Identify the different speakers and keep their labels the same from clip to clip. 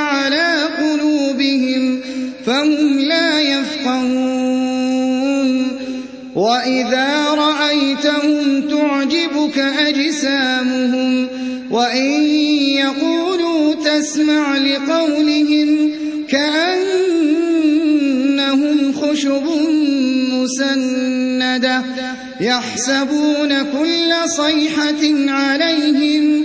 Speaker 1: على قلوبهم فهم لا يفقهون. وإذا رأيتهم تعجبك أجسامهم وإن يقولوا تسمع لقولهم كأنهم خشب مسندة يحسبون كل صيحة عليهم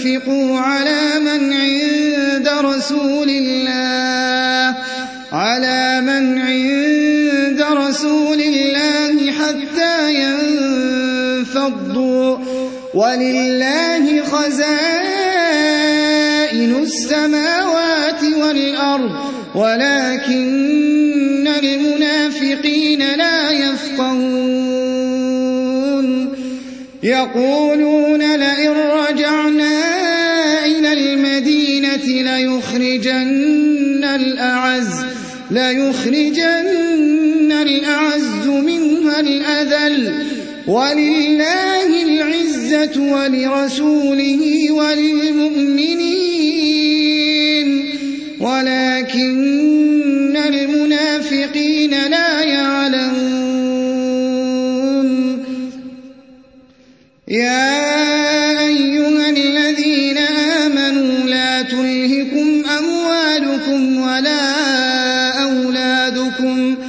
Speaker 1: تنفقوا على من عند رسول الله على من عند رسول الله حتى ينفضوا. ولله خزائن السماوات والأرض ولكن المنافقين لا يفقهون. يقولون لئن رجعنا ليخرجن الأعز ليخرجن الأعز منها الأذل. ولله العزة ولرسوله وللمؤمنين. ولكن المنافقين لا يعلمون. يا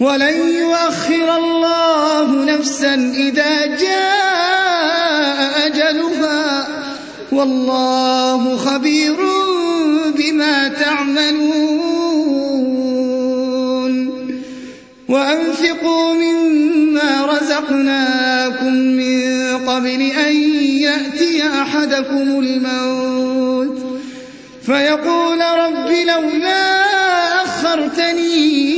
Speaker 1: ولن يؤخر الله نفسا إذا جاء أجلها. والله خبير بما تعملون. وأنفقوا مما رزقناكم من قبل أن يأتي أحدكم الموت. فيقول رب لولا أخرتني